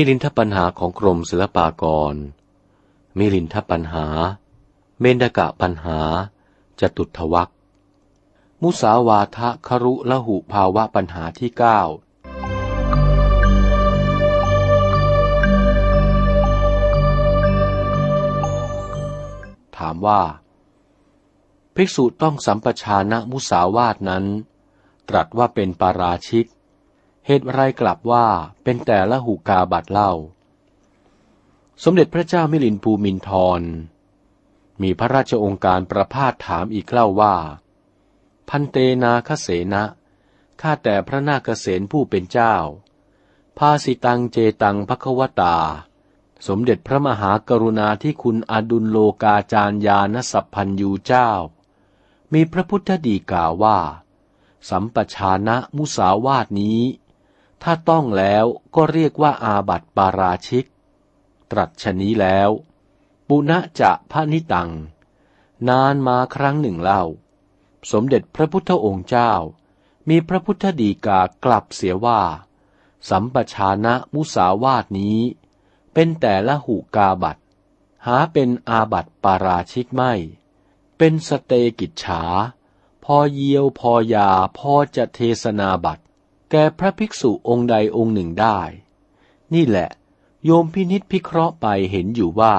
มิลินทปัญหาของกรมศิลปากร มิลินทปัญหา เมนดกะปัญหา จตุทวักมุสาวาทะครุละหุภาวะปัญหาที่เก้าถามว่า ภิกษุต้องสัมปชานะมุสาวาทนั้น ตรัสว่าเป็นปาราชิก เหตุไรกลับว่าเป็นแต่ละหูกาบัตเล่า สมเด็จพระเจ้ามิลินภูมินทร มีพระราชองค์การประพาสถามอีกเล่าว่า พันเตนาคเสนะข้าแต่พระนาคเษนผู้เป็นเจ้า ภาสิตังเจตังภควตา สมเด็จพระมหากรุณาที่คุณอดุลโลกาจารยานสัพพันยูเจ้า มีพระพุทธดีกาว่า สัมปชานะมุสาวาทนี้ ถ้าต้องแล้วก็เรียกว่าอาบัติปาราชิก ตรัสชนี้แล้ว ปุณะจะพระนิตัง นานมาครั้งหนึ่งเล่า สมเด็จพระพุทธองค์เจ้า มีพระพุทธดีกากลับเสียว่า สัมปชานะมุสาวาทนี้ เป็นแต่ละหูกาบัตหาเป็นอาบัตปาราชิกไม่ เป็นสเตกิจฉา พอเยียวพอยาพอจะเทศนาบัต แก่พระภิกษุองค์ใดองค์หนึ่งได้ นี่แหละ โยมพินิษพิเคราะห์ไปเห็นอยู่ว่า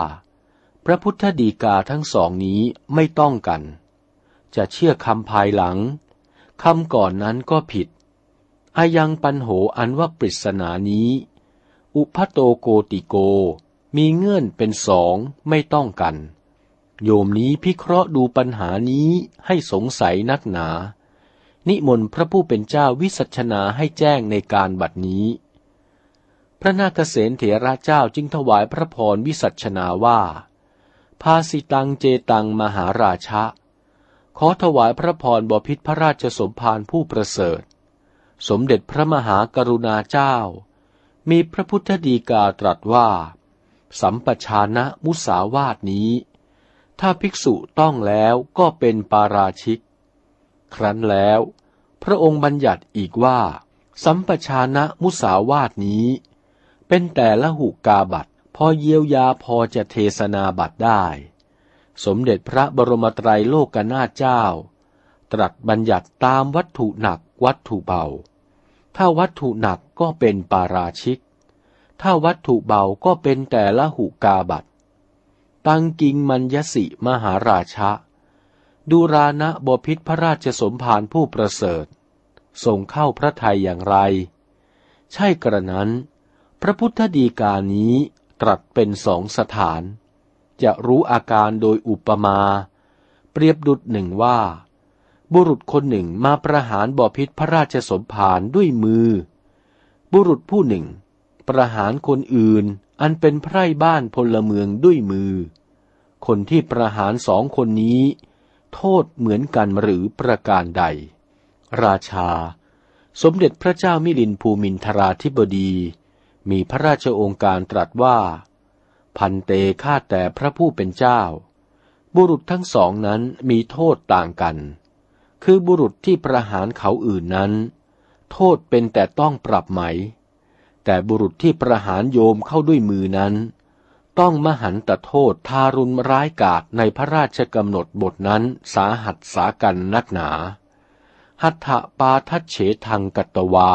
พระพุทธดีกาทั้งสองนี้ไม่ต้องกัน จะเชื่อคำภายหลังคำก่อนนั้นก็ผิดอายังปันโหอันว่าปริศนานี้ อุพัโตโกติโก มีเงื่อนเป็นสองไม่ต้องกัน โยมนี้พิเคราะห์ดูปัญหานี้ให้สงสัยนักหนา นิมนต์พระผู้เป็นเจ้าวิสัชนาให้แจ้งในการบัดนี้ พระนาคเษนเถระเจ้าจึงถวายพระพรวิสัชนาว่า ภาสิตังเจตังมหาราชะ ขอถวายพระพรบพิษพระราชสมภารผู้ประเสริฐ สมเด็จพระมหากรุณาเจ้า มีพระพุทธดีกาตรัสว่า สัมปชานะมุสาวาทนี้ ถ้าภิกษุต้องแล้วก็เป็นปาราชิก ครั้นแล้ว พระองค์บัญญัติอีกว่า สัมปชานะมุสาวาทนี้ เป็นแต่ละหุกาบัตพอเยียวยาพอจะเทศนาบัตได้ สมเด็จพระบรมไตรโลกนาถเจ้า ตรัสบัญญัติตามวัตถุหนักวัตถุเบา ถ้าวัตถุหนักก็เป็นปาราชิก ถ้าวัตถุเบาก็เป็นแต่ละหุกาบัตตังกิงมัญยสิมหาราชะ ดูรานะบพิษพระราชสมภารผู้ประเสริฐส่งเข้าพระทัยอย่างไร ใช่กระนั้น พระพุทธดีกานี้ตรัสเป็นสองสถาน จะรู้อาการโดยอุปมา เปรียบดุดหนึ่งว่า บุรุษคนหนึ่งมาประหารบ่อพิษพระราชสมภารด้วยมือ บุรุษผู้หนึ่ง ประหารคนอื่นอันเป็นไพร่บ้านพลเมืองด้วยมือ คนที่ประหารสองคนนี้ โทษเหมือนกันหรือประการใด ราชา สมเด็จพระเจ้ามิลินภูมินทราธิบดี มีพระราชองค์การตรัสว่า พันเตฆ่าแต่พระผู้เป็นเจ้า บุรุษทั้งสองนั้นมีโทษต่างกัน คือบุรุษที่ประหารเขาอื่นนั้น โทษเป็นแต่ต้องปรับไหม แต่บุรุษที่ประหารโยมเข้าด้วยมือนั้น ต้องมหันตโทษทารุณร้ายกาจในพระราชกำหนดบทนั้นสาหัสสากันนักหนา หัตถปาทัเฉทังกัตวา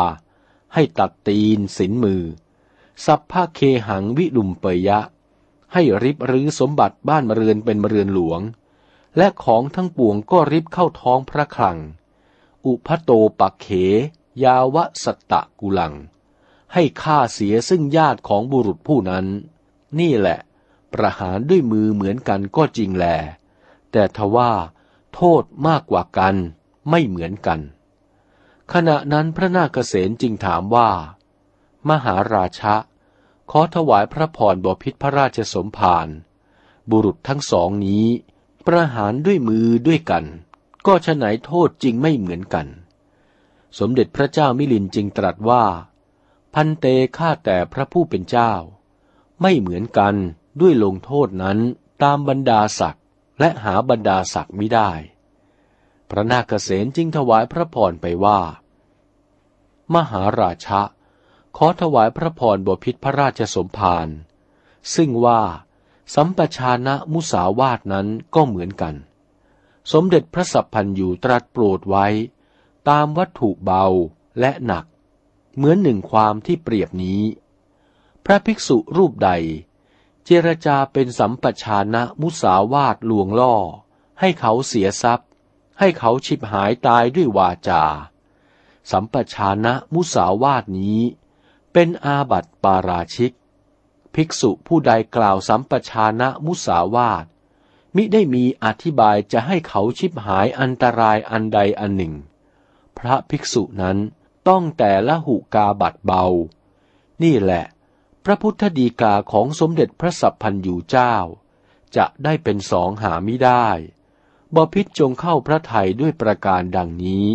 ให้ตัดตีนสินมือ สัพพะเคหังวิลุมเปยยะ ให้ริบรื้อสมบัติบ้านเรือนเป็นเรือนหลวง และของทั้งปวงก็ริบเข้าท้องพระคลัง อุพโตปักเข ยาวะสตะกุลัง ให้ฆ่าเสียซึ่งญาติของบุรุษผู้นั้น นี่แหละ ประหารด้วยมือเหมือนกันก็จริงแล แต่ทว่าโทษมากกว่ากันไม่เหมือนกัน ขณะนั้นพระนาคเษนจึงถามว่า มหาราชะ ขอถวายพระพรบพิษพระราชสมภารบุรุษทั้งสองนี้ ประหารด้วยมือด้วยกัน ก็ฉะไหนโทษจริงไม่เหมือนกัน สมเด็จพระเจ้ามิลินจึงตรัสว่า พันเตฆ่าแต่พระผู้เป็นเจ้า ไม่เหมือนกันด้วยลงโทษนั้นตามบรรดาศักดิ์และหาบรรดาศักดิ์ไม่ได้ พระนาคเษนจึงถวายพระพรไปว่า มหาราชะ ขอถวายพระพรบพิษพระราชสมภารซึ่งว่าสัมปชานะมุสาวาทนั้นก็เหมือนกัน สมเด็จพระสัพพันยูตรัสโปรดไว้ ตามวัตถุเบาและหนัก เหมือนหนึ่งความที่เปรียบนี้ พระภิกษุรูปใด เจรจาเป็นสัมปชานะมุสาวาทลวงล่อ ให้เขาเสียทรัพย์ ให้เขาฉิบหายตายด้วยวาจา สัมปชานะมุสาวาทนี้ เป็นอาบัติปาราชิก ภิกษุผู้ใดกล่าวสัมปชานะมุสาวาทมิได้มีอธิบายจะให้เขาชิบหายอันตรายอันใดอันหนึ่ง พระภิกษุนั้นต้องแต่ละหุกาบัตเบา นี่แหละ พระพุทธดีกาของสมเด็จพระสัพพันยูเจ้า จะได้เป็นสองหาไม่ได้บพิษจงเข้าพระไทยด้วยประการดังนี้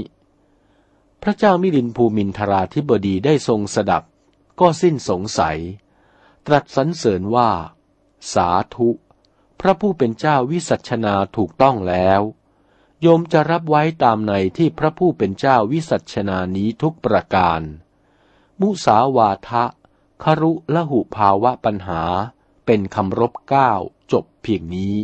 พระเจ้ามิลินภูมินทราธิบดีได้ทรงสดับ ก็สิ้นสงสัย ตรัสสรรเสริญว่า สาธุ พระผู้เป็นเจ้าวิสัชนาถูกต้องแล้ว โยมจะรับไว้ตามในที่พระผู้เป็นเจ้าวิสัชนานี้ทุกประการ มุสาวาทะ ครุละหุภาวะปัญหาเป็นคำรบเก้าจบเพียงนี้